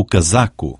o casaco.